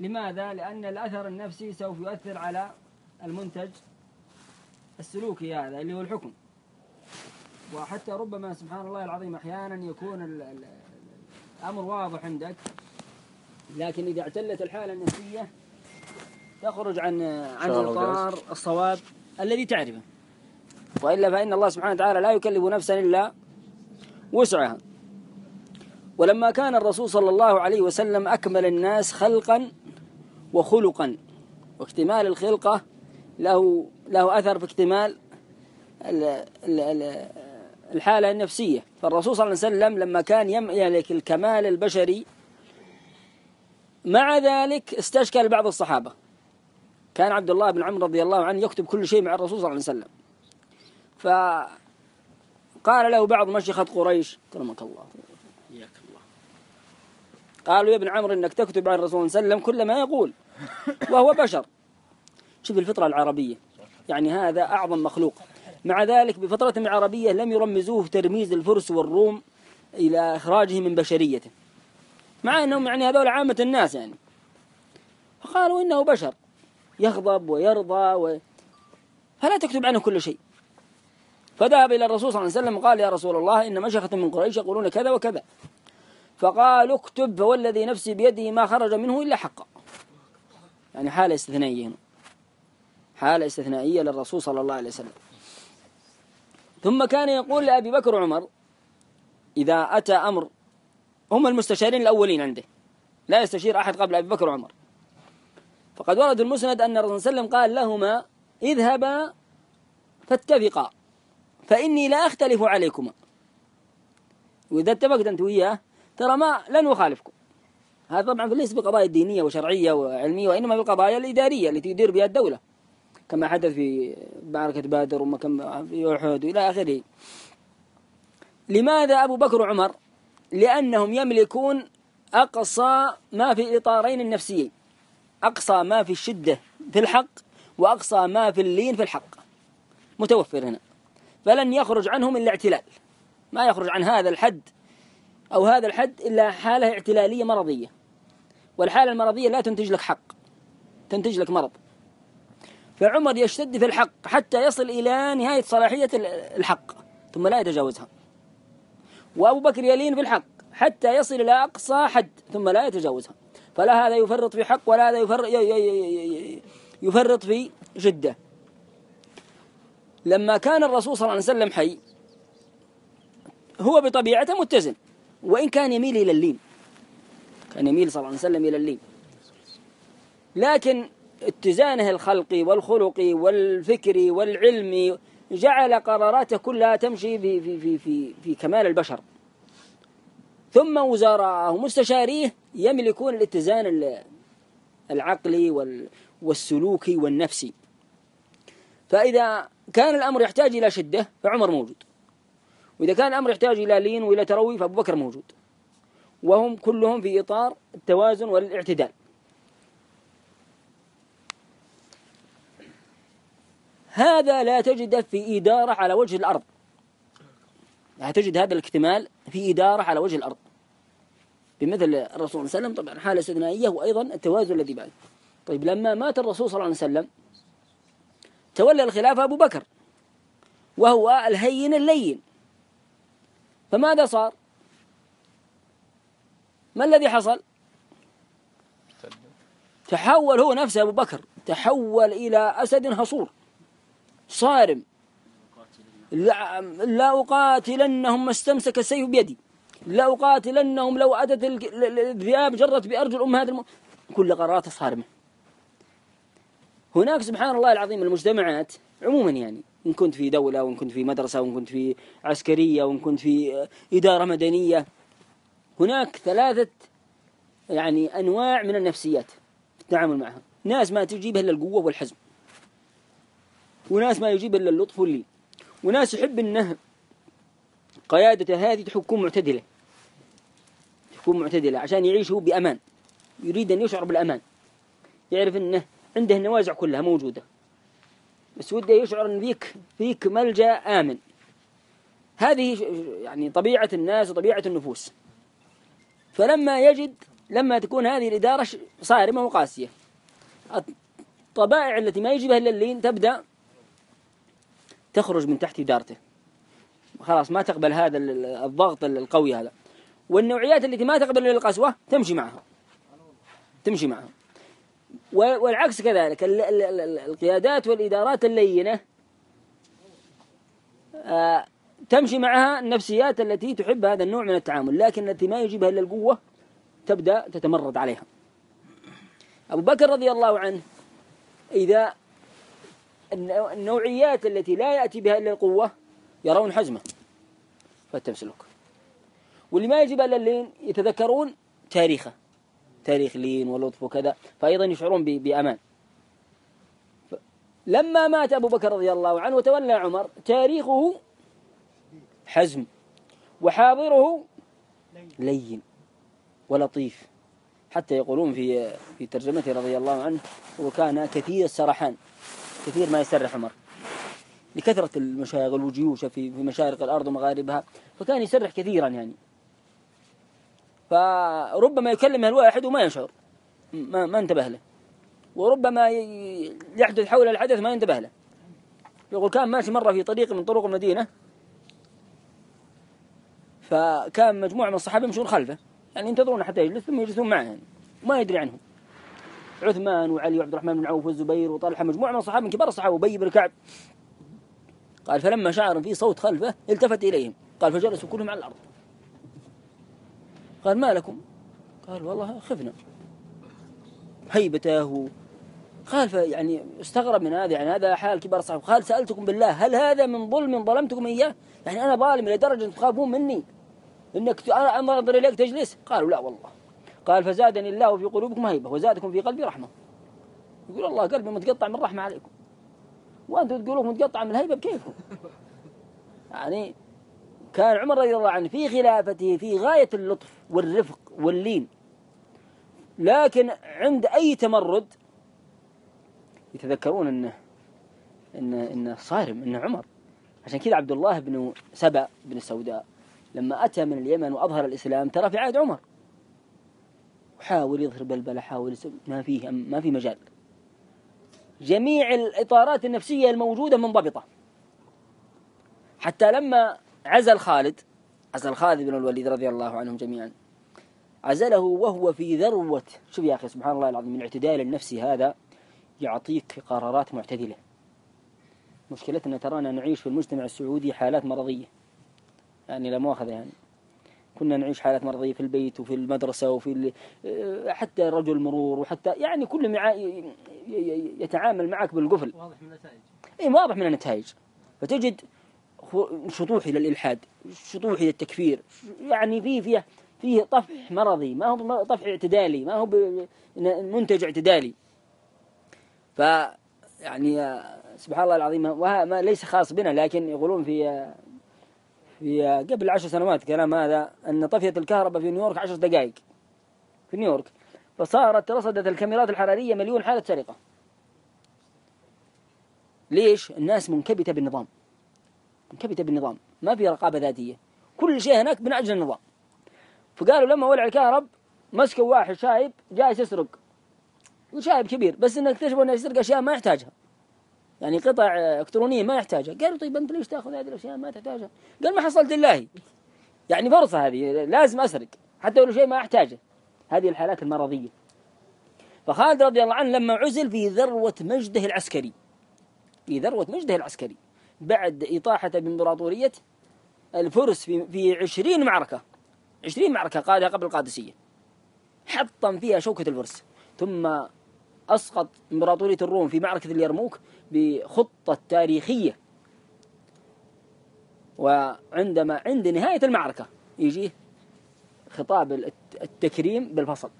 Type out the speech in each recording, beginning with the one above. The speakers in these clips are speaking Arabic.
لماذا؟ لأن الأثر النفسي سوف يؤثر على المنتج السلوكي هذا اللي هو الحكم. وحتى ربما سبحان الله العظيم أحيانا يكون ال- ال- الأمر واضح عندك لكن إذا اعتلت الحالة النفسية تخرج عن عن إطار الصواب الذي تعرفه. وإلا فإن الله سبحانه وتعالى لا يكلف نفسا إلا وسعها. ولما كان الرسول صلى الله عليه وسلم أكمل الناس خلقا وخلقا. واكتمال الخلقة له له أثر في اكتمال ال- ال- ال- الحالة النفسية. فالرسول صلى الله عليه وسلم لما كان يملك الكمال البشري مع ذلك استشكل بعض الصحابة. كان عبد الله بن عمرو رضي الله عنه يكتب كل شيء مع الرسول صلى الله عليه وسلم. فقال له بعض مشيخة قريش كرمك الله. قالوا يا ابن عمرو إنك تكتب عن الرسول صلى الله عليه وسلم كل ما يقول. وهو بشر. شوف الفطرة العربية. يعني هذا أعظم مخلوق. مع ذلك بفترة عربية لم يرمزوه ترميز الفرس والروم إلى إخراجه من بشريته مع أنهم يعني هذول عامة الناس يعني. فقالوا إنه بشر. يغضب ويرضى و... فلا تكتب عنه كل شيء. فذهب إلى الرسول صلى الله عليه وسلم وقال يا رسول الله إن مشيخة من قريش يقولون كذا وكذا. فقال اكتب فوالذي نفسي بيده ما خرج منه إلا حقا. يعني حالة استثنائية هنا. حالة استثنائية للرسول صلى الله عليه وسلم. ثم كان يقول لأبي بكر وعمر إذا أتى أمر هم المستشارين الأولين عنده. لا يستشير أحد قبل أبي بكر وعمر. فقد ورد المسند أن الرسول صلى الله عليه وسلم قال لهما اذهبا فاتفقا فإني لا أختلف عليكما. وإذا اتفقت أنت وياه ترى ما لن أخالفكم. هذا طبعا ليس بقضايا دينية وشرعية وعلمية وإنما بالقضايا الإدارية التي تدير بها الدولة. كما حدث في معركة بدر وما كم في أحد إلى آخره. لماذا أبو بكر وعمر؟ لأنهم يملكون أقصى ما في الإطارين النفسيين. أقصى ما في الشدة في الحق وأقصى ما في اللين في الحق. متوفر هنا. فلن يخرج عنهم إلا اعتلال. ما يخرج عن هذا الحد أو هذا الحد إلا حالة اعتلالية مرضية. والحالة المرضية لا تنتج لك حق. تنتج لك مرض. فعمر يشتد في الحق حتى يصل إلى نهاية صلاحية الحق ثم لا يتجاوزها. وأبو بكر يلين في الحق حتى يصل إلى أقصى حد ثم لا يتجاوزها. فلا هذا يفرط في حق ولا هذا يفرط, في جدة لما كان الرسول صلى الله عليه وسلم حي هو بطبيعته متزن. وإن كان يميل إلى اللين. كان يميل صلى الله عليه وسلم إلى اللين. لكن اتزانه الخلقي والخلقي والفكري والعلمي جعل قراراته كلها تمشي في في في في, في كمال البشر. ثم وزراءه ومستشاريه يملكون الاتزان العقلي والسلوكي والنفسي. فإذا كان الأمر يحتاج إلى شدة فعمر موجود. وإذا كان الأمر يحتاج إلى لين وإلى تروي فأبو بكر موجود. وهم كلهم في إطار التوازن والاعتدال. هذا لا تجده في إدارة على وجه الأرض. لا تجد هذا الاكتمال في إدارة على وجه الأرض. بمثل الرسول صلى الله عليه وسلم طبعا حالة استثنائية وأيضا التوازن الذي بعد طيب لما مات الرسول صلى الله عليه وسلم تولى الخلافة أبو بكر وهو الهين اللين. فماذا صار؟ ما الذي حصل؟ تحول هو نفسه أبو بكر تحول إلى أسد هصور صارم. لا, أقاتلنهم ما استمسك السيف بيدي لا أقاتلنهم لو أتت الذئاب جرت بأرجل أمهات الم... كل قرارات صارمة. هناك سبحان الله العظيم المجتمعات عموما يعني إن كنت في دولة وإن كنت في مدرسة وإن كنت في عسكرية وإن كنت في إدارة مدنية. هناك ثلاثة يعني أنواع من النفسيات التعامل معها. ناس ما تجيبها إلا القوة والحزم. وناس ما يجيب إلا اللطف واللين. وناس يحب أنه قيادته هذه تكون معتدلة. تكون معتدلة عشان يعيش هو بأمان. يريد أن يشعر بالأمان. يعرف أنه عنده النوازع كلها موجودة. بس وده يشعر أن فيك فيك ملجأ آمن. هذه يعني طبيعة الناس وطبيعة النفوس. فلما يجد لما تكون هذه الإدارة صارمة وقاسية. الطبائع التي ما يجيبها إلا اللين تبدأ تخرج من تحت إدارته. خلاص ما تقبل هذا الضغط القوي هذا. والنوعيات التي ما تقبل القسوة تمشي معها. تمشي معها. والعكس كذلك القيادات والإدارات اللينة آه، تمشي معها النفسيات التي تحب هذا النوع من التعامل لكن التي ما يجيبها إلا القوة تبدأ تتمرد عليها. أبو بكر رضي الله عنه إذا النوعيات التي لا يأتي بها إلا القوة يرون حزمة فتمسلك واللي ما يجب إلا اللين يتذكرون تاريخه. تاريخ لين ولطف وكذا فأيضا يشعرون بأمان. لما مات أبو بكر رضي الله عنه وتولى عمر تاريخه حزم وحاضره لين ولطيف. حتى يقولون في في ترجمته رضي الله عنه وكان كثير السرحان كثير ما يسرح عمر. لكثرة المشاغل والجيوش في في مشارق الأرض ومغاربها فكان يسرح كثيرا يعني. فربما يكلمه الواحد وما يشعر ما, ما انتبه له. وربما يحدث حول الحدث ما ينتبه له. يقول كان ماشي مرة في طريق من طرق المدينة. فكان مجموعة من الصحابة يمشون خلفه. يعني ينتظرون حتى يجلس ثم يجلسون معه. يعني وما يدري عنهم عثمان وعلي وعبد الرحمن بن عوف والزبير وطلحة مجموعة من الصحابة من كبار الصحابة وبي بن كعب. قال فلما شعر في صوت خلفه التفت إليهم. قال فجلسوا كلهم على الأرض. قال ما لكم؟ قال والله خفنا. هيبته قال يعني استغرب من هذا يعني هذا حال كبار الصحابة قال سألتكم بالله هل هذا من ظلم ظلمتكم إياه؟ يعني أنا ظالم لدرجة تخافون مني. إنك أنا أنظر إليك تجلس. قالوا لا والله. قال فزادني الله في قلوبكم هيبة وزادكم في قلبي رحمة. يقول الله قلبي متقطع من رحمة عليكم. وأنتم تقولون متقطع من الهيبة بكيفكم يعني كان عمر رضي الله عنه في خلافته في غاية اللطف والرفق واللين. لكن عند أي تمرد يتذكرون أنه إنه, إنه صارم أنه عمر. عشان كذا عبد الله بن سبأ بن السوداء لما أتى من اليمن وأظهر الإسلام ترى في عهد عمر. وحاول يظهر بلبلة حاول ما فيه ما في مجال. جميع الإطارات النفسية الموجودة منضبطة. حتى لما عزل خالد عزل خالد بن الوليد رضي الله عنهم جميعا. عزله وهو في ذروة شوف يا أخي سبحان الله العظيم من اعتدال النفسي هذا يعطيك قرارات معتدلة. مشكلتنا ترانا نعيش في المجتمع السعودي حالات مرضية. يعني لا مؤاخذة يعني. كنا نعيش حالات مرضية في البيت وفي المدرسة وفي حتى رجل المرور وحتى يعني كل يتعامل معك بالقفل. واضح من النتائج. اي واضح من النتائج. فتجد شطوح إلى الإلحاد شطوح إلى التكفير. يعني في فيه فيه طفح مرضي ما هو طفح اعتدالي ما هو منتج اعتدالي. ف يعني سبحان الله العظيم وهذا ليس خاص بنا لكن يقولون في في قبل عشر سنوات كلام هذا أن طفيت الكهرباء في نيويورك عشر دقائق. في نيويورك. فصارت رصدت الكاميرات الحرارية مليون حالة سرقة. ليش؟ الناس منكبتة بالنظام. منكبتة بالنظام ما في رقابة ذاتية. كل شيء هناك من أجل النظام. فقالوا لما ولع الكهرب مسكوا واحد شايب جالس يسرق. وشايب كبير بس إنه اكتشفوا إنه يسرق أشياء ما يحتاجها. يعني قطع إلكترونية ما يحتاجها. قالوا طيب أنت ليش تأخذ هذه الأشياء ما تحتاجها؟ قال ما حصلت الله يعني فرصة هذه لازم أسرق. حتى لو شيء ما أحتاجه. هذه الحالات المرضية. فخالد رضي الله عنه لما عزل في ذروة مجده العسكري. في ذروة مجده العسكري. بعد اطاحته بامبراطوريه الفرس في 20 معركة. 20 معركة قادها قبل القادسية. حطم فيها شوكة الفرس. ثم أسقط إمبراطورية الروم في معركة اليرموك بخطة تاريخية. وعندما عند نهاية المعركة يجيه خطاب التكريم بالفصل.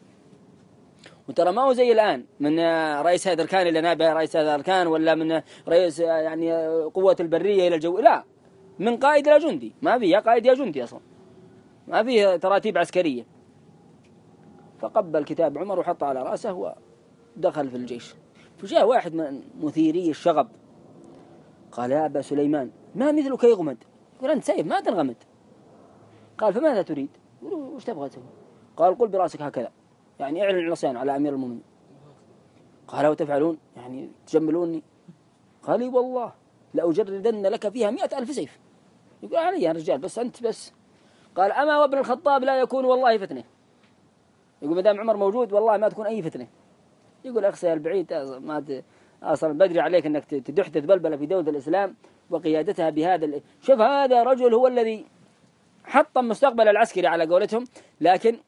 وترى ما هو زي الآن من رئيس هذا الأركان إلى نائب رئيس هذا الأركان ولا من رئيس يعني قوة البرية إلى الجو لا. من قائد إلى جندي ما في يا قائد يا جندي أصلا. ما في تراتيب عسكرية. فقبل كتاب عمر وحطه على رأسه ودخل في الجيش. فجاء واحد من مثيري الشغب قال يا أبا سليمان ما مثلك يغمد؟ يقول أنت سيف ما تنغمد. قال فماذا تريد؟ وش تبغى تسوي؟ قال قل برأسك هكذا. يعني اعلن العصيان على أمير المؤمنين. قال وتفعلون؟ يعني تجملوني؟ قال والله لأجردن لك فيها مئة ألف سيف. يقول علي يا رجال بس أنت بس. قال أما وابن الخطاب لا يكون والله فتنة. يقول ما دام عمر موجود والله ما تكون أي فتنة. يقول أخسى البعيد ما أصلا بدري عليك أنك تحدث بلبلة في دولة الإسلام وقيادتها بهذا. شوف هذا رجل هو الذي حطم مستقبل العسكري على قولتهم لكن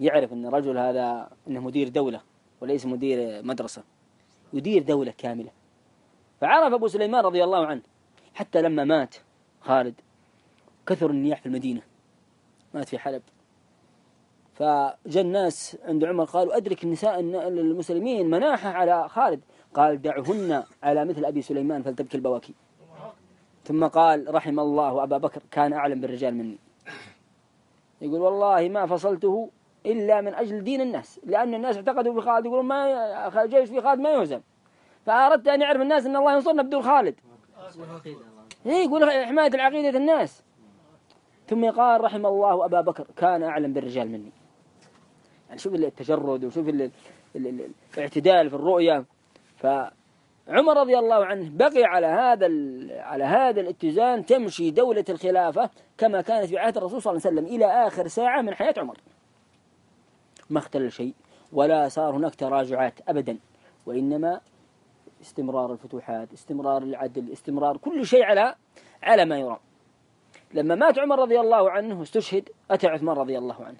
يعرف أن الرجل هذا أنه مدير دولة وليس مدير مدرسة يدير دولة كاملة. فعرف أبو سليمان رضي الله عنه حتى لما مات خالد كثر النياح في المدينة مات في حلب. فجاء الناس عند عمر قالوا أدرك النساء المسلمين مناحة على خالد؟ قال دعهن على مثل أبي سليمان فلتبكي البواكي. ثم قال رحم الله أبا بكر كان أعلم بالرجال مني. يقول والله ما فصلته إلا من أجل دين الناس لأن الناس اعتقدوا في خالد يقولون ما جيش في خالد ما يهزم. فأردت أن يعرف الناس أن الله ينصرنا بدون خالد. إيه يقول حماية العقيدة الناس. ثم قال رحم الله أبا بكر كان أعلم بالرجال مني. يعني شوف التجرد وشوف الاعتدال في الرؤية فعمر رضي الله عنه بقي على هذا على هذا الاتزان تمشي دولة الخلافة كما كانت في عهد الرسول صلى الله عليه وسلم إلى آخر ساعة من حياة عمر. ما اختل شيء ولا صار هناك تراجعات أبدا وإنما استمرار الفتوحات استمرار العدل استمرار كل شيء على على ما يرام. لما مات عمر رضي الله عنه واستشهد أتى عثمان رضي الله عنه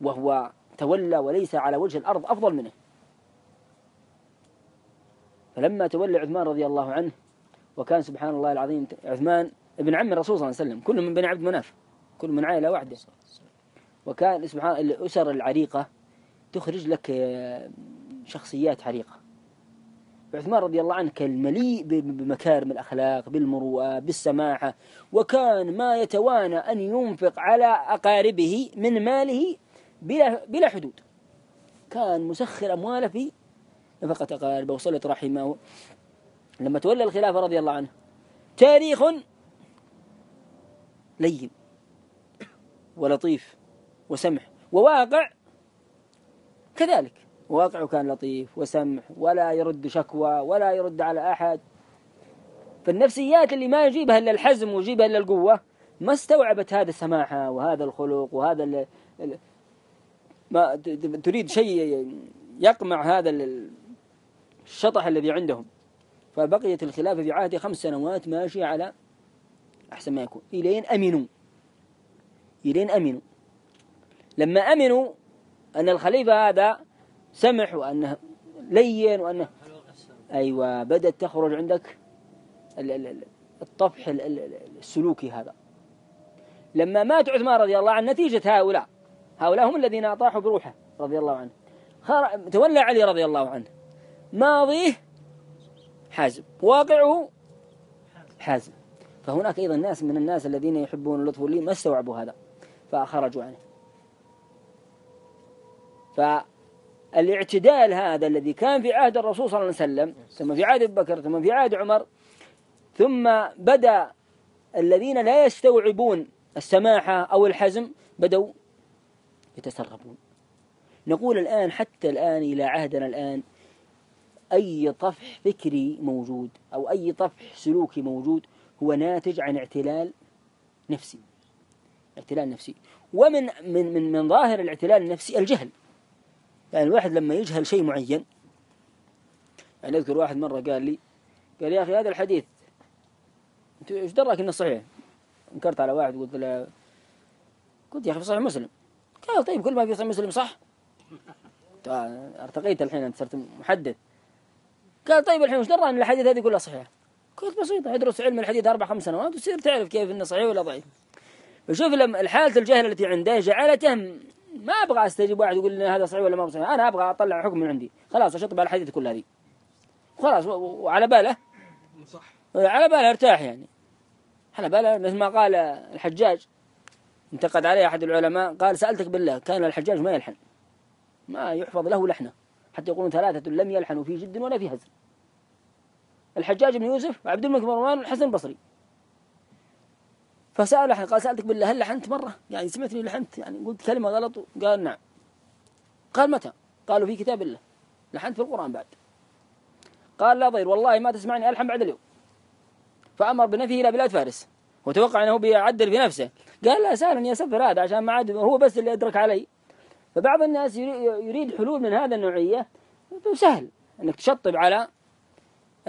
وهو تولى وليس على وجه الأرض أفضل منه. فلما تولى عثمان رضي الله عنه وكان سبحان الله العظيم عثمان ابن عم الرسول صلى الله عليه وسلم كل من بني عبد مناف كل من عائلة واحدة. وكان سبحان الأسر العريقة تخرج لك شخصيات عريقة. عثمان رضي الله عنه كان مليء بمكارم الأخلاق بالمروءة بالسماحة وكان ما يتوانى أن ينفق على أقاربه من ماله بلا, بلا حدود. كان مسخر أمواله في نفقة أقاربه وصلة رحمه. لما تولى الخلافة رضي الله عنه تاريخ لين. ولطيف. وسمح. وواقع كذلك. واقعه كان لطيف وسمح ولا يرد شكوى ولا يرد على أحد. فالنفسيات اللي ما يجيبها إلا الحزم ويجيبها إلا القوة ما استوعبت هذا السماحة وهذا الخلق وهذا ال ما تريد شيء يقمع هذا الشطح الذي عندهم. فبقيت الخلافة في عهد خمس سنوات ماشية على أحسن ما يكون. إلين أمنوا. إلين أمنوا. لما أمنوا أن الخليفة هذا سمح وأنه لين وأنه أيوة بدأت تخرج عندك الطفح السلوكي هذا. لما مات عثمان رضي الله عنه نتيجة هؤلاء هؤلاء هم الذين أطاحوا بروحه رضي الله عنه. تولى علي رضي الله عنه. ماضيه حازم واقعه حازم. فهناك أيضا ناس من الناس الذين يحبون اللطف واللي ما استوعبوا هذا فخرجوا عنه. فالاعتدال هذا الذي كان في عهد الرسول صلى الله عليه وسلم ثم في عهد أبي بكر ثم في عهد عمر ثم بدأ الذين لا يستوعبون السماحة أو الحزم بدأوا يتسربون. نقول الآن حتى الآن إلى عهدنا الآن أي طفح فكري موجود أو أي طفح سلوكي موجود هو ناتج عن اعتلال نفسي. اعتلال نفسي. ومن من من من ظاهر الاعتلال النفسي الجهل. يعني الواحد لما يجهل شيء معين يعني أذكر واحد مرة قال لي قال يا أخي هذا الحديث أنت إيش دراك إنه صحيح؟ انكرت على واحد قلت له قلت يا أخي في صحيح مسلم. قال طيب كل ما في صحيح مسلم صح؟ أرتقيت الحين أنت صرت محدث. قال طيب الحين وش درى ان الحديث هذه كلها صحيحة؟ قلت بسيطة أدرس علم الحديث أربع خمس سنوات وتصير تعرف كيف إنه صحيح ولا ضعيف. فشوف لما الحالة الجهل التي عنده جعلته ما أبغى أستجيب واحد يقول لي هذا صحيح ولا ما صحيح. أنا أبغى أطلع حكم من عندي. خلاص اشطب على الحديث كلها هذه خلاص وعلى باله. صح. على باله ارتاح يعني. على باله مثل ما قال الحجاج انتقد عليه أحد العلماء قال سألتك بالله كان الحجاج ما يلحن. ما يحفظ له لحنة. حتى يقولون ثلاثة لم يلحنوا في جد ولا في هزل الحجاج بن يوسف وعبد الملك مروان والحسن البصري. فسأل أحد قال سألتك بالله هل لحنت مرة؟ يعني سمعتني لحنت يعني قلت كلمة غلط قال نعم. قال متى؟ قالوا في كتاب الله. لحنت في القرآن بعد. قال لا ضير والله ما تسمعني ألحن بعد اليوم. فأمر بنفيه إلى بلاد فارس وتوقع أنه بيعدل في نفسه. قال لا سهلا يسفر هذا عشان ما عاد هو بس اللي أدرك علي. فبعض الناس يريد حلول من هذا النوعية. سهل أنك تشطب على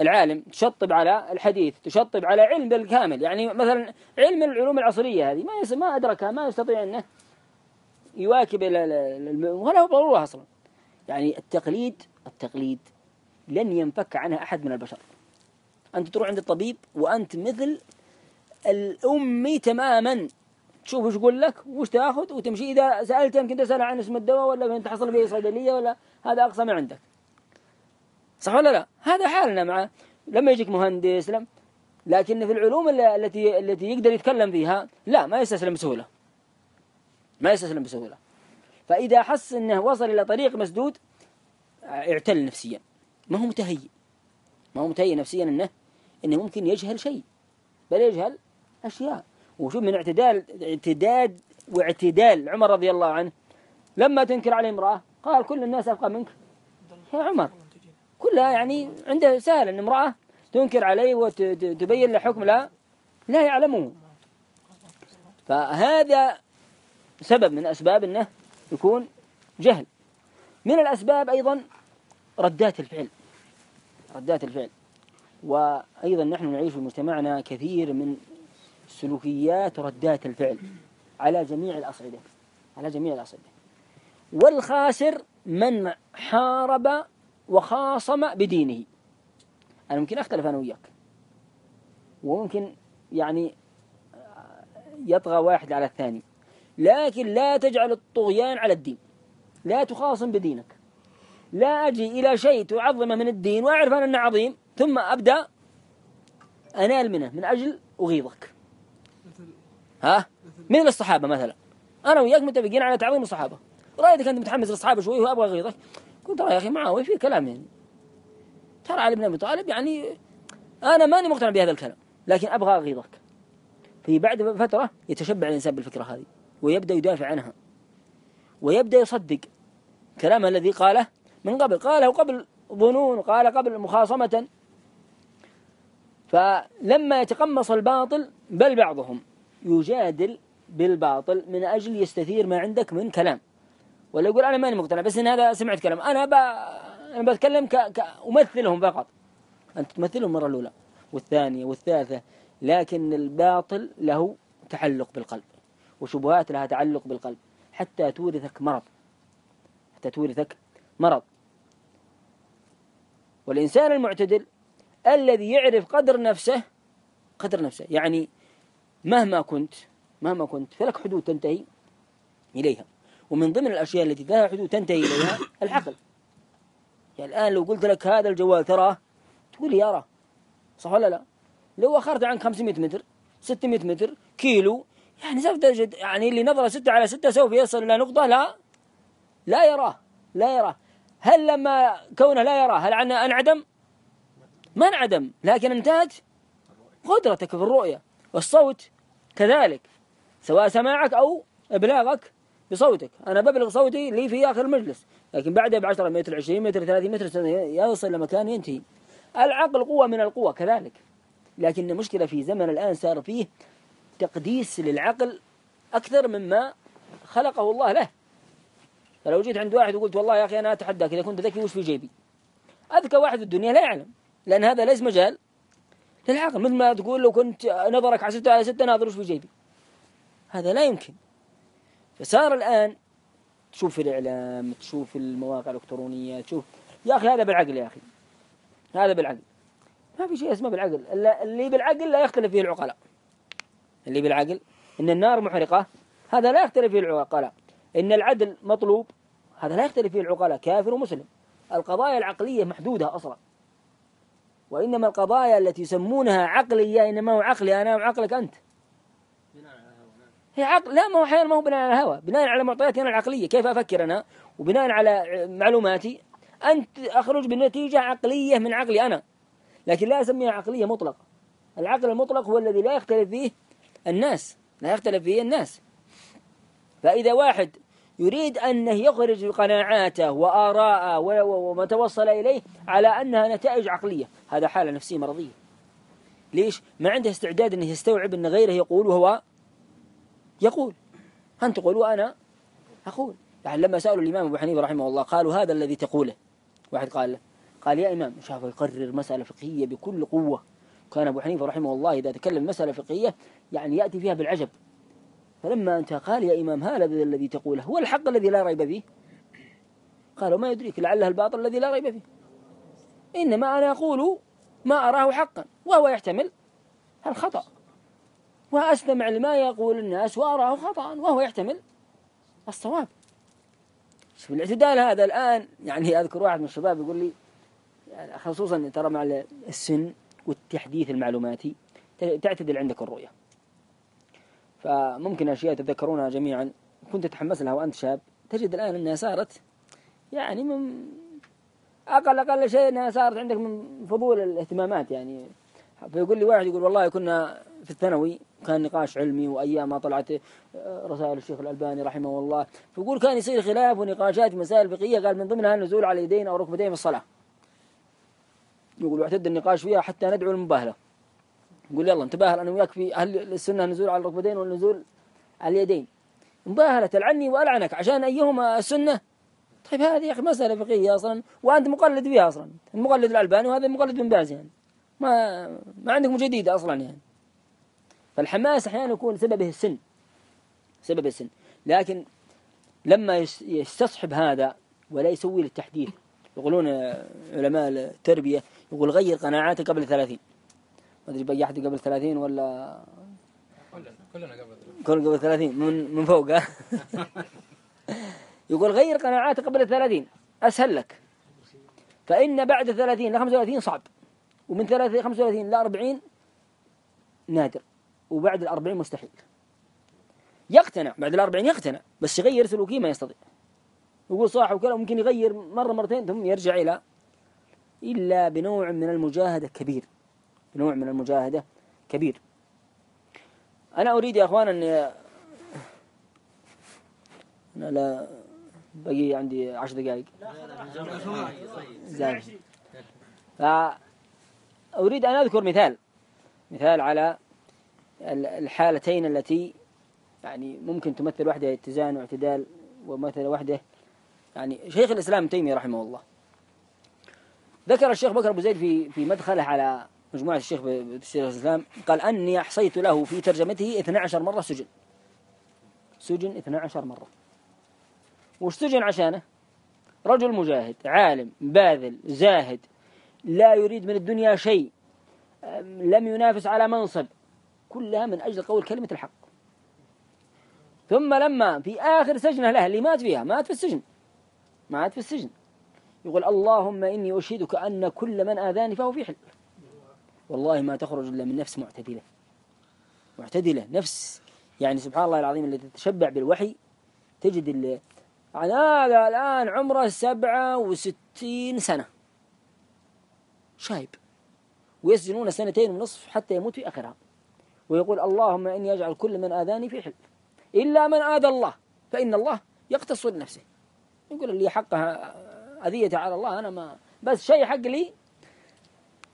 العالم تشطب على الحديث تشطب على علم بالكامل. يعني مثلا علم العلوم العصرية هذه ما ما أدركها ما يستطيع أنه يواكب ولا هو ضرورة أصلا. يعني التقليد التقليد لن ينفك عنها أحد من البشر. أنت تروح عند الطبيب وأنت مثل الأمي تماما. تشوف وش يقول لك وش تأخذ وتمشي. إذا سألت يمكن تسأل عن اسم الدواء ولا فين تحصل فيه صيدلية ولا هذا أقصى ما عندك. صح ولا لا؟ هذا حالنا مع لما يجيك مهندس لم لكن في العلوم التي التي يقدر يتكلم فيها لا ما يستسلم بسهولة. ما يستسلم بسهولة. فإذا حس أنه وصل إلى طريق مسدود اعتل نفسيا. ما هو متهيئ. ما هو متهيئ نفسيا أنه أنه ممكن يجهل شيء. بل يجهل أشياء. وشوف من اعتدال اعتداد واعتدال عمر رضي الله عنه لما تنكر عليه امرأة قال كل الناس أفقى منك. يا عمر. كلها يعني عنده سهل أن امرأة تنكر عليه وتبين له حكم لا لا يعلمه. فهذا سبب من أسباب أنه يكون جهل. من الأسباب أيضا ردات الفعل. ردات الفعل. وأيضا نحن نعيش في مجتمعنا كثير من سلوكيات ردات الفعل على جميع الأصعدة. على جميع الأصعدة. والخاسر من حارب وخاصم بدينه. أنا ممكن أختلف أنا وياك. وممكن يعني يطغى واحد على الثاني. لكن لا تجعل الطغيان على الدين. لا تخاصم بدينك. لا أجي إلى شيء تعظمه من الدين وأعرف أنه عظيم ثم أبدأ أنال منه. من أجل أغيظك. ها؟ مثل الصحابة مثلا. أنا وياك متفقين على تعظيم الصحابة. رأيتك أنت متحمس للصحابة شوي وأبغى أغيظك. قلت ترى يا أخي معاوية في كلام يعني. ترى علي بن أبي طالب يعني أنا ماني مقتنع بهذا الكلام لكن أبغى أغيظك. في بعد فترة يتشبع الإنسان بالفكرة هذه ويبدأ يدافع عنها ويبدأ يصدق كلام الذي قاله من قبل. قاله قبل ظنون قال قبل مخاصمة. فلما يتقمص الباطل بل بعضهم يجادل بالباطل من أجل يستثير ما عندك من كلام. ولا يقول أنا ماني مقتنع بس إن هذا سمعت كلام. أنا ب... أنا بتكلم ك... كأمثلهم فقط. أنت تمثلهم المرة الأولى والثانية والثالثة لكن الباطل له تعلق بالقلب وشبهات لها تعلق بالقلب. حتى تورثك مرض. حتى تورثك مرض. والإنسان المعتدل الذي يعرف قدر نفسه قدر نفسه. يعني مهما كنت مهما كنت فلك حدود تنتهي إليها. ومن ضمن الأشياء التي لها حدود تنتهي إليها العقل. يعني الآن لو قلت لك هذا الجوال تراه تقول لي أراه صح ولا لا؟ لو أخرت عنك 500 متر 600 متر كيلو يعني سوف تجد يعني اللي نظرة ستة على ستة سوف يصل إلى نقطة لا لا يراه لا يراه. هل لما كونه لا يراه هل عنا انعدم؟ ما انعدم لكن امتاز قدرتك في الرؤية والصوت كذلك سواء سماعك أو إبلاغك. بصوتك. أنا ببلغ صوتي لي في آخر المجلس. لكن بعدها ب 10 متر 20 متر 30 متر يوصل لمكان ينتهي. العقل قوة من القوة كذلك. لكن المشكلة في زمن الآن صار فيه تقديس للعقل أكثر مما خلقه الله له. فلو جيت عند واحد وقلت والله يا أخي أنا أتحداك إذا كنت ذكي وش في جيبي؟ أذكى واحد في الدنيا لا يعلم لأن هذا ليس مجال للعقل. مثل ما تقول لو كنت نظرك على ستة على ستة ناظر وش في جيبي؟ هذا لا يمكن. فصار الآن تشوف الإعلام تشوف المواقع الإلكترونية تشوف يا أخي هذا بالعقل يا أخي. هذا بالعقل. ما في شيء اسمه بالعقل. اللي بالعقل لا يختلف فيه العقلاء. اللي بالعقل إن النار محرقة هذا لا يختلف فيه العقلاء. إن العدل مطلوب هذا لا يختلف فيه العقلاء كافر ومسلم. القضايا العقلية محدودة أصلا. وإنما القضايا التي يسمونها عقلية إنما هو عقلي أنا وعقلك أنت. هي عقل لا ما هو أحيانا ما هو بناء على الهوى. بناء على معطياتي أنا العقلية. كيف أفكر أنا؟ وبناء على معلوماتي أنت أخرج بنتيجة عقلية من عقلي أنا. لكن لا أسميها عقلية مطلقة. العقل المطلق هو الذي لا يختلف فيه الناس. لا يختلف فيه الناس. فإذا واحد يريد أنه يخرج قناعاته وآراءه وما توصل إليه على أنها نتائج عقلية هذا حالة نفسية مرضية. ليش؟ ما عنده استعداد أنه يستوعب أن غيره يقول وهو يقول. أنت تقول وأنا أقول. يعني لما سألوا الإمام أبو حنيفة رحمه الله قالوا هذا الذي تقوله. واحد قال له قال يا إمام شاف يقرر مسألة فقهية بكل قوة. كان أبو حنيفة رحمه الله إذا تكلم مسألة فقهية يعني يأتي فيها بالعجب. فلما أنت قال يا إمام هذا الذي تقوله هو الحق الذي لا ريب فيه. قال ما يدريك لعله الباطل الذي لا ريب فيه. إنما أنا أقول ما أراه حقا وهو يحتمل الخطأ. وأستمع لما يقول الناس وأراه خطأ وهو يحتمل الصواب. شوف الاعتدال هذا الآن يعني أذكر واحد من الشباب يقول لي يعني خصوصا ترى مع السن والتحديث المعلوماتي تعتدل عندك الرؤية. فممكن أشياء تذكرونها جميعا. كنت تتحمس لها وأنت شاب تجد الآن أنها صارت يعني من أقل أقل شيء أنها صارت عندك من فضول الاهتمامات يعني. فيقول لي واحد يقول والله كنا في الثانوي كان نقاش علمي وأيام ما طلعت آه، رسائل الشيخ الألباني رحمه الله. فيقول كان يصير خلاف ونقاشات مسائل فقهية قال من ضمنها النزول على اليدين أو ركبتين في الصلاة. يقول واعتد النقاش فيها حتى ندعو المباهلة يقول يلا نتباهل أنا وياك في هل السنة النزول على الركبتين والنزول على اليدين. مباهلة تلعني وألعنك عشان أيهما السنة؟ طيب هذه يا أخي مسألة فقهية أصلا وأنت مقلد فيها أصلا. المقلد الألباني وهذا مقلد بن باز يعني. ما ما عندكم جديدة أصلا يعني. فالحماس أحيانا يكون سببه السن سبب السن. لكن لما يستصحب هذا ولا يسوي للتحديث يقولون علماء التربية يقول غير قناعاته قبل الثلاثين ما أدري بقي أحد قبل الثلاثين ولا كلنا قبل كلنا قبل الثلاثين من من فوق. يقول غير قناعاته قبل الثلاثين أسهل لك. فإن بعد الثلاثين ل 35 صعب ومن 35 ل 40 نادر. وبعد الأربعين مستحيل. يقتنع بعد الأربعين يقتنع بس يغير سلوكيه ما يستطيع. يقول صاح وكذا ممكن يغير مرة مرتين ثم يرجع إلى إلا بنوع من المجاهدة كبير. بنوع من المجاهدة كبير. أنا أريد يا أخوان أن أنا لا بقي عندي عشر دقائق. زين. فأريد أن أذكر مثال مثال على الحالتين التي يعني ممكن تمثل وحدة اتزان واعتدال ومثل وحدة. يعني شيخ الإسلام تيمية رحمه الله. ذكر الشيخ بكر أبو زيد في في مدخله على مجموعة الشيخ بشيخ الإسلام. قال أني أحصيت له في ترجمته 12 مرة سجن. سجن 12 مرة. وش سجن عشانه؟ رجل مجاهد عالم باذل زاهد لا يريد من الدنيا شيء لم ينافس على منصب. كلها من أجل قول كلمة الحق. ثم لما في آخر سجنة له اللي مات فيها مات في السجن. مات في السجن. يقول اللهم إني أشهدك أن كل من آذاني فهو في حل. والله ما تخرج إلا من نفس معتدلة. معتدلة نفس. يعني سبحان الله العظيم التي تتشبع بالوحي تجد اللي يعني هذا الآن عمره سبعة وستين سنة. شايب. ويسجنون سنتين ونصف حتى يموت في آخرها. ويقول اللهم إني أجعل كل من آذاني في حل إلا من آذى الله فإن الله يقتص لنفسه. يقول اللي حقه أذية على الله أنا ما بس شيء حق لي.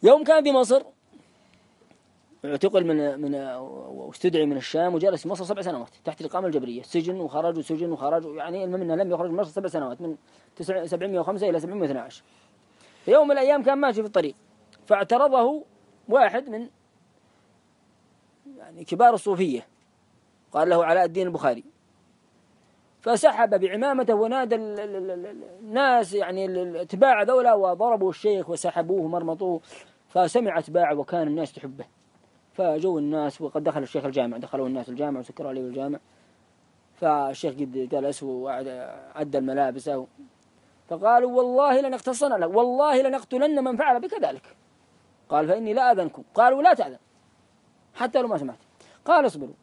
يوم كان في مصر اعتقل من من واستدعي من الشام وجلس مصر سبع سنوات تحت الإقامة الجبرية. سجن وخرج وسجن وخرج يعني المهم أنه لم يخرج من مصر سبع سنوات من 705 إلى 712 في يوم من الأيام كان ماشي في الطريق فاعترضه واحد من يعني كبار الصوفية. قال له علاء الدين البخاري. فسحب بعمامته ونادى الناس يعني الاتباع ذولا وضربوا الشيخ وسحبوه ومرمطوه فسمع اتباعه وكان الناس تحبه. فجو الناس وقد دخل الشيخ الجامع. دخلوا الناس الجامع وسكروا عليه الجامع. فالشيخ قد جلس وعد الملابس. فقالوا والله لنقتصن لك والله لنقتلن من فعل بك ذلك قال فإني لا أذنكم. قالوا لا تأذن. حتى لو ما سمعت. قال اصبروا.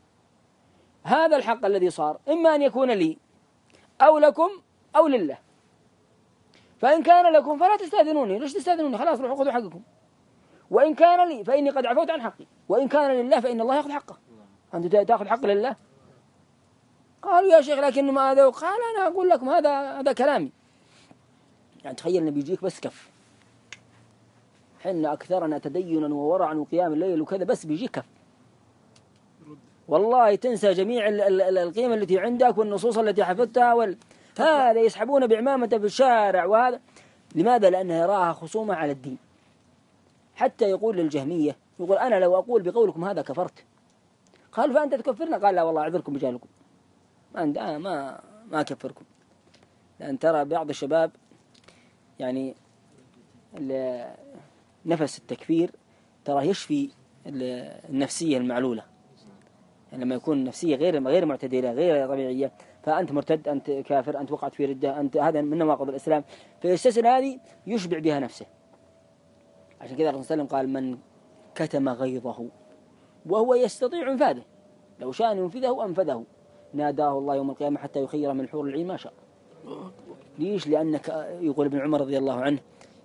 هذا الحق الذي صار إما أن يكون لي أو لكم أو لله. فإن كان لكم فلا تستأذنوني. ليش تستأذنوني؟ خلاص روحوا خذوا حقكم. وإن كان لي فإني قد عفوت عن حقي. وإن كان لله فإن الله يأخذ حقه. أنت تأخذ حق لله؟ قالوا يا شيخ لكن ما هذا؟ قال أنا أقول لكم هذا هذا كلامي. يعني تخيل أنه بيجيك بس كف. حنا أكثرنا تدينا وورعا وقيام الليل وكذا بس بيجيك كف. والله تنسى جميع ال- ال- ال- القيم التي عندك والنصوص التي حفظتها وال... هذا يسحبون بعمامته في الشارع وهذا. لماذا؟ لأنه يراها خصومة على الدين. حتى يقول للجهمية يقول أنا لو أقول بقولكم هذا كفرت. قال فأنت تكفرنا؟ قال لا والله أعذركم بجهلكم. ما عند- آه ما ما أكفركم. لأن ترى بعض الشباب يعني نفس التكفير ترى يشفي ال- النفسية المعلولة. يعني لما يكون نفسية غير غير معتدلة غير طبيعية فأنت مرتد أنت كافر أنت وقعت في ردة أنت هذا من نواقض الإسلام. فيستسهل هذه يشبع بها نفسه. عشان كذا الرسول صلى الله عليه وسلم قال من كتم غيظه وهو يستطيع أنفاذه. لو شاء أن ينفذه أنفذه. ناداه الله يوم القيامة حتى يخير من الحور العين ما شاء. ليش؟ لأنك يقول ابن عمر رضي الله عنه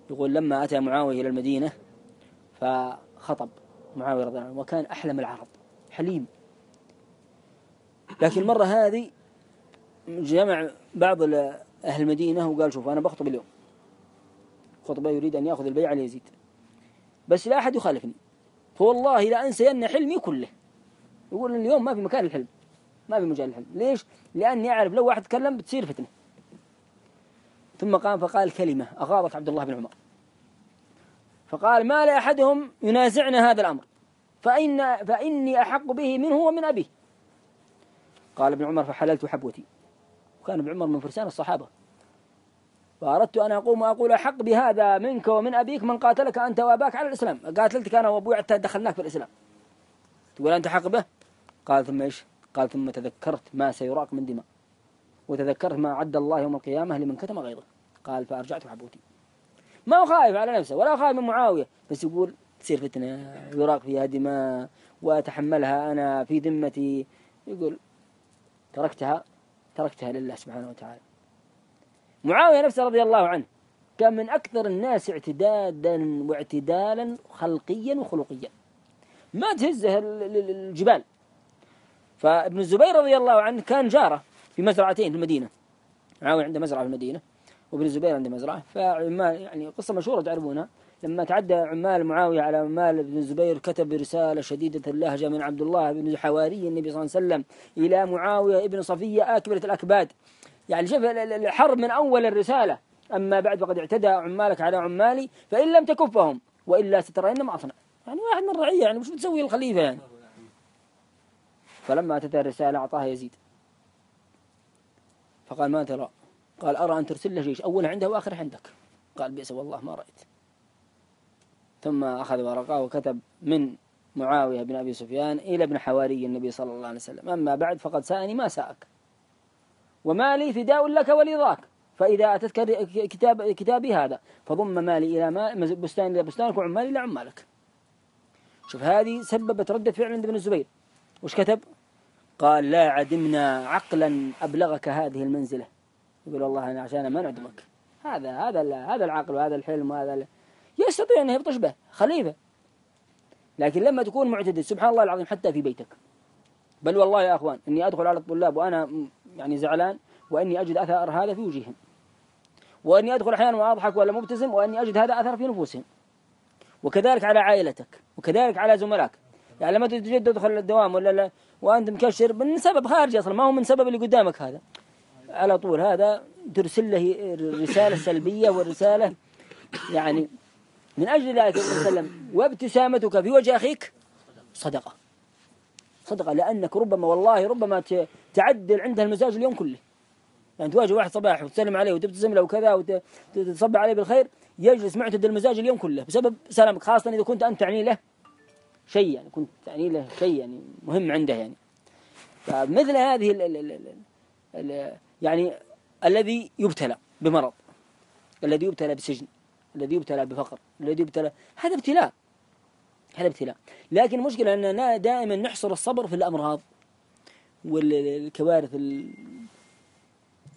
يقول لما أتى معاوية إلى المدينة فخطب معاوية رضي الله عنه وكان أحلم العرب حليم. لكن المرة هذه جمع بعض أهل المدينة وقال شوف أنا بخطب اليوم. خطبة يريد أن يأخذ البيعة ليزيد بس لا أحد يخالفني. فوالله لأنسين حلمي كله. يقول اليوم ما في مكان للحلم. ما في مجال للحلم. ليش؟ لأني أعرف لو واحد تكلم بتصير فتنة. ثم قام فقال كلمة أغاضت عبد الله بن عمر. فقال ما لأحدهم ينازعنا هذا الأمر. فإن فإني أحق به منه ومن أبيه. قال ابن عمر فحللت حبوتي. وكان ابن عمر من فرسان الصحابة. فأردت أن أقوم وأقول أحق بهذا منك ومن أبيك من قاتلك أنت وأباك على الإسلام. قاتلتك أنا وأبوي حتى دخلناك في الإسلام. تقول أنت حق به؟ قال ثم إيش؟ قال ثم تذكرت ما سيراق من دماء. وتذكرت ما عد الله يوم القيامة لمن كتم غيظه. قال فأرجعت حبوتي. ما هو خايف على نفسه ولا خايف من معاوية. بس يقول تصير فتنة يراق فيها دماء وأتحملها أنا في ذمتي. يقول تركتها تركتها لله سبحانه وتعالى. معاوية نفسه رضي الله عنه كان من أكثر الناس اعتدادا واعتدالا خلقيا وخلقيا. ما تهزه ال- ال- الجبال. فابن الزبير رضي الله عنه كان جاره في مزرعتين في المدينة. معاوية عنده مزرعة في المدينة وابن الزبير عنده مزرعة. فعمال يعني قصة مشهورة تعرفونها. لما تعدى عمال معاوية على عمال ابن الزبير كتب رسالة شديدة اللهجة من عبد الله بن حواري النبي صلى الله عليه وسلم إلى معاوية ابن صفية آكبرة الأكباد. يعني شوف ال- ال- الحرب من أول الرسالة. أما بعد فقد اعتدى عمالك على عمالي فإن لم تكفهم وإلا سترين ما أصنع. يعني واحد من الرعية يعني مش بتسوي الخليفة يعني. فلما أتته الرسالة أعطاها يزيد. فقال ما ترى؟ قال أرى أن ترسل له جيش أوله عنده وآخره عندك. قال بئس والله ما رأيت. ثم أخذ ورقة وكتب من معاوية بن أبي سفيان إلى ابن حواري النبي صلى الله عليه وسلم. أما بعد فقد سأني ما ساءك ومالي فداء لك ولضاك فإذا أتتك كتاب كتابي هذا فضم مالي إلى ما بستان إلى بستانك وعمالي إلى عمالك. شوف هذه سببت ردة فعل عند ابن الزبير. وش كتب؟ قال لا عدمنا عقلا أبلغك هذه المنزلة. يقول والله أنا عشان ما نعدمك. هذا هذا هذا العقل وهذا الحلم وهذا يستطيع أن يبطش به خليفة. لكن لما تكون معتدل سبحان الله العظيم حتى في بيتك. بل والله يا أخوان إني أدخل على الطلاب وأنا يعني زعلان وإني أجد أثر هذا في وجوههم. وإني أدخل أحيانا وأضحك ولا مبتسم وإني أجد هذا أثر في نفوسهم. وكذلك على عائلتك وكذلك على زملائك. يعني لما تجي تدخل الدوام ولا لا وأنت مكشر من سبب خارجي أصلا ما هو من سبب اللي قدامك هذا. على طول هذا ترسل له الرسالة السلبية والرسالة يعني من أجل ذلك صلى الله عليه وسلم وابتسامتك في وجه أخيك صدقة. صدقة لأنك ربما والله ربما تعدل عندها المزاج اليوم كله. يعني تواجه واحد صباح وتسلم عليه وتبتسم له وكذا وتصب عليه بالخير يجلس معتدل المزاج اليوم كله. بسبب سلامك خاصة إذا كنت أنت تعني له شيء يعني كنت تعني له شيء يعني مهم عنده يعني. فمثل هذه ال ال ال ال ال يعني الذي يبتلى بمرض الذي يبتلى بسجن. الذي يبتلى بفقر الذي يبتلى هذا ابتلاء هذا ابتلاء. لكن المشكلة أننا دائما نحصر الصبر في الأمراض والكوارث ال...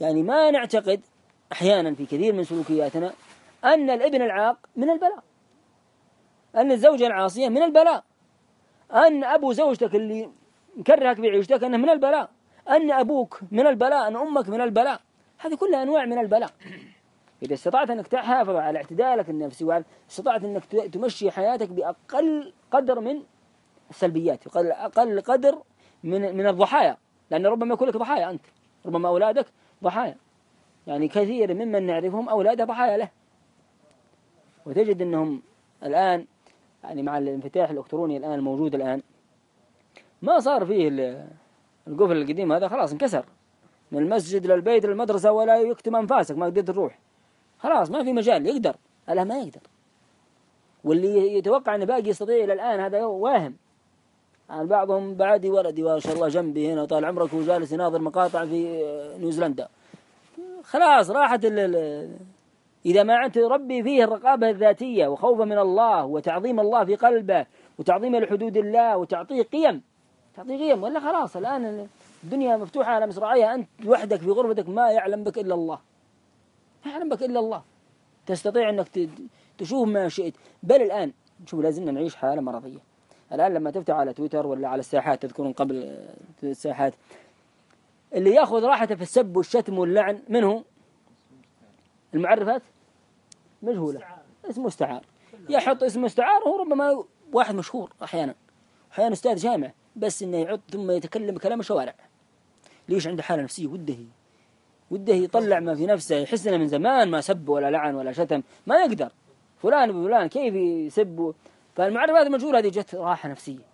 يعني ما نعتقد أحيانا في كثير من سلوكياتنا أن الإبن العاق من البلاء أن الزوجة العاصية من البلاء أن أبو زوجتك اللي مكرهك بعيشتك أنه من البلاء أن أبوك من البلاء أن أمك من البلاء هذه كلها أنواع من البلاء. إذا استطعت أنك تحافظ على اعتدالك النفسي وعلى استطعت أنك تمشي حياتك بأقل قدر من السلبيات أقل قدر من من الضحايا لأن ربما يكون لك ضحايا أنت ربما أولادك ضحايا. يعني كثير ممن نعرفهم أولاده ضحايا له. وتجد أنهم الآن يعني مع الانفتاح الإلكتروني الآن الموجود الآن ما صار فيه القفل القديم هذا خلاص انكسر. من المسجد للبيت للمدرسة ولا يكتم أنفاسك ما قدرت تروح. خلاص ما في مجال يقدر. ألا ما يقدر. واللي يتوقع أنه باقي يستطيع إلى الآن هذا واهم. يعني بعضهم بعدي ولدي ما شاء الله جنبي هنا طال عمرك وجالس يناظر مقاطع في نيوزيلندا. خلاص راحت إذا ما أنت ربي فيه الرقابة الذاتية وخوفه من الله وتعظيم الله في قلبه وتعظيم لحدود الله وتعطيه قيم. تعطيه قيم ولا خلاص الآن الدنيا مفتوحة على مصراعيها. أنت وحدك في غرفتك ما يعلم بك إلا الله. ما يعلم إلا الله. تستطيع أنك تشوف ما شئت. بل الآن شوف لازمنا نعيش حالة مرضية. الآن لما تفتح على تويتر ولا على الساحات تذكرون قبل الساحات اللي يأخذ راحته في السب والشتم واللعن منه؟ المعرفات؟ مجهولة. اسم مستعار. يحط اسم مستعار وهو ربما واحد مشهور أحيانا. أحيانا أستاذ جامع بس إنه يعط ثم يتكلم كلام الشوارع ليش عنده حالة نفسية؟ وده وده يطلع ما في نفسه يحس إنه من زمان ما سب ولا لعن ولا شتم ما يقدر. فلان بفلان كيف يسب؟ فالمعرفات المجهولة هذه جت راحة نفسية.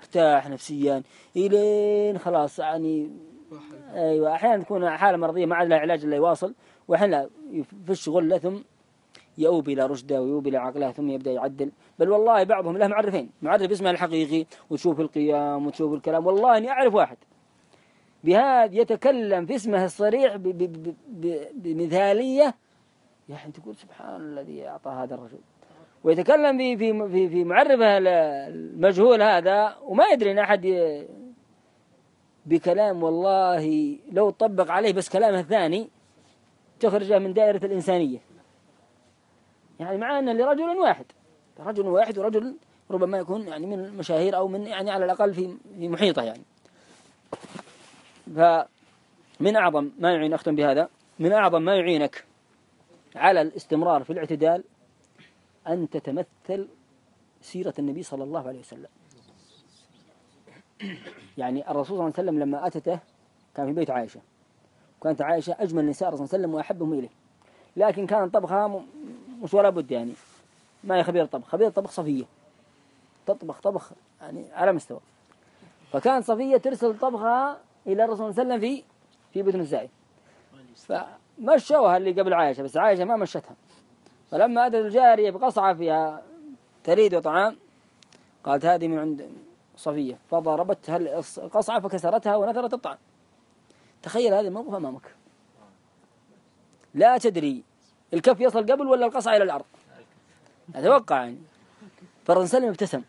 ارتاح نفسيا إلين خلاص يعني أيوه أحيانا تكون حالة مرضية ما عاد لها علاج إلا يواصل واحيانا يفش غلة ثم يؤوب إلى رشده ويؤوب إلى عقله ثم يبدأ يعدل. بل والله بعضهم له معرفين معرف اسمه الحقيقي وتشوف القيام وتشوف الكلام. والله إني أعرف واحد بهذا يتكلم في اسمه الصريح بمثالية. يعني تقول سبحان الذي أعطى هذا الرجل. ويتكلم في في في, في معرفه المجهول هذا وما يدري إن أحد بكلام والله لو طبق عليه بس كلامه الثاني تخرجه من دائرة الإنسانية. يعني مع أن لرجل واحد رجل واحد ورجل ربما يكون يعني من المشاهير أو من يعني على الأقل في في محيطه يعني. فمن أعظم ما يعين أختم بهذا من أعظم ما يعينك على الاستمرار في الاعتدال أن تتمثل سيرة النبي صلى الله عليه وسلم. يعني الرسول صلى الله عليه وسلم لما أتته كان في بيت عائشة. كانت عائشة أجمل نساء الرسول صلى الله عليه وسلم وأحبهم إليه. لكن كان طبخها مش ولا بد يعني. ما هي خبير طبخ. خبير طبخ صفية. تطبخ طبخ يعني على مستوى. فكان صفية ترسل طبخها إلى الرسول صلى الله عليه وسلم في في بيت الزائد. فمشوها اللي قبل عائشة بس عائشة ما مشتها. فلما أتت الجارية بقصعة فيها تريد طعام قالت هذه من عند صفية. فضربتها القصعة فكسرتها ونثرت الطعام. تخيل هذا الموقف أمامك. لا تدري الكف يصل قبل ولا القصعة إلى الأرض. أتوقع يعني. فالرسول ابتسم.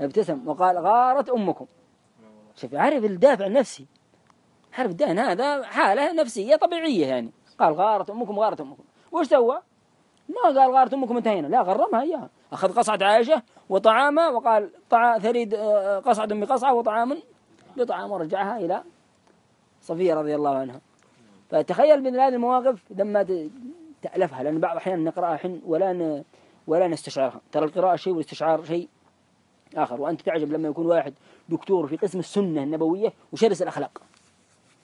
ابتسم وقال غارت أمكم. شوف عارف الدافع النفسي. عارف الدهن هذا حالة نفسية طبيعية يعني. قال غارت أمكم غارت أمكم. وش سوى؟ ما قال غارت أمكم انتهينا. لا غرمها إياها. أخذ قصعة عائشة وطعامها وقال طع ثريد آه، قصعة بقصعة وطعام بطعام ورجعها إلى صفية رضي الله عنها. فتخيل من هذه المواقف لما تألفها. لأن بعض الأحيان نقرأها حين ولا ن... ولا نستشعرها. ترى القراءة شيء والاستشعار شيء آخر. وأنت تعجب لما يكون واحد دكتور في قسم السنة النبوية وشرس الأخلاق.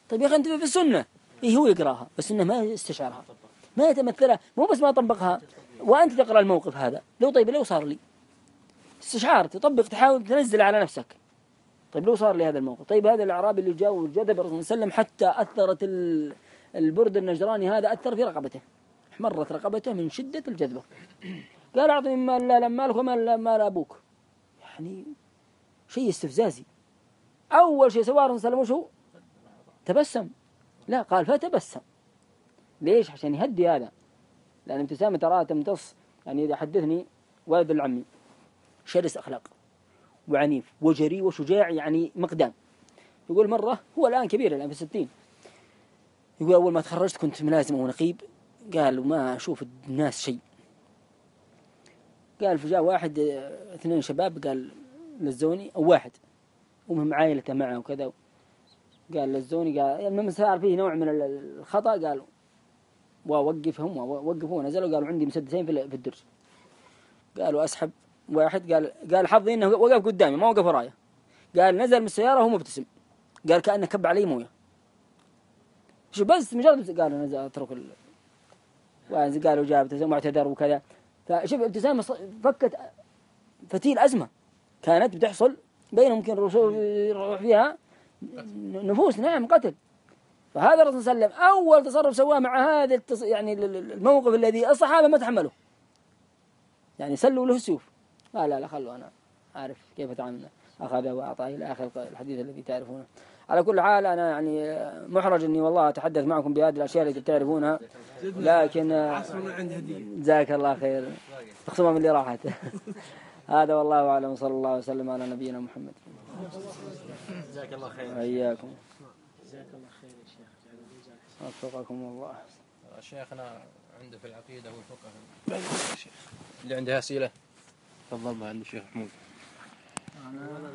طيب يا أخي أنت في السنة. إيه هو يقراها؟ بس إنه ما يستشعرها. ما يتمثلها. مو بس ما طبقها. وأنت تقرأ الموقف هذا. لو طيب لو صار لي. استشعار تطبق تحاول تنزل على نفسك. طيب لو صار لي هذا الموقف. طيب هذا الأعرابي اللي جاء وجذب الرسول صلى الله عليه وسلم حتى أثرت البرد النجراني هذا أثر في رقبته. احمرت رقبته من شدة الجذبة قال أعطني مال لا مالك ومال مال أبوك. يعني شيء استفزازي. أول شيء سواه صلى الله تبسم. لا قال فتبسم. ليش؟ عشان يهدي هذا. لأن ابتسامة ترى تمتص. يعني إذا حدثني والد العمي شرس أخلاق وعنيف وجري وشجاع يعني مقدام يقول مرة هو الآن كبير الآن في الستين. يقول أول ما تخرجت كنت ملازم ونقيب قال ما أشوف الناس شيء. قال فجاء واحد اثنين شباب قال لزوني أو واحد. ومهم عائلته معه وكذا. قال للزوني قال المهم صار فيه نوع من ال- الخطأ قالوا ووقفهم ووقفوا ونزلوا قالوا عندي مسدسين في ال- في الدرج. قالوا أسحب واحد قال قال حظي إنه وقف قدامي ما وقف ورايا قال نزل من السيارة وهو مبتسم. قال كأنه كب علي موية. شو بس مجرد قالوا نزل أترك ال... قالوا جاب واعتذر وكذا. فشوف ابتسامة ص- فكت فتيل أزمة. كانت بتحصل بينهم يمكن الرسول يروح فيها نفوس. نعم قتل. فهذا الرسول صلى الله عليه وسلم أول تصرف سواه مع هذا التص... يعني ال- ال- الموقف الذي الصحابة ما تحملوا يعني سلوا له السيوف. لا لا لا خلوا أنا عارف كيف أتعامل أخذ وأعطاه إلى آخر الحديث الذي تعرفونه. على كل حال أنا يعني محرج إني والله أتحدث معكم بهذه الأشياء التي تعرفونها. لكن جزاك الله خير. خصوصا من اللي راحت. هذا والله أعلم وصلى الله وسلم على نبينا محمد. جزاك الله خير. وإياكم جزاك الله خير يا شيخ. وفقكم الله. شيخنا عنده في العقيدة والفقه اللي عنده أسئلة. تفضل مع الشيخ محمود. أنا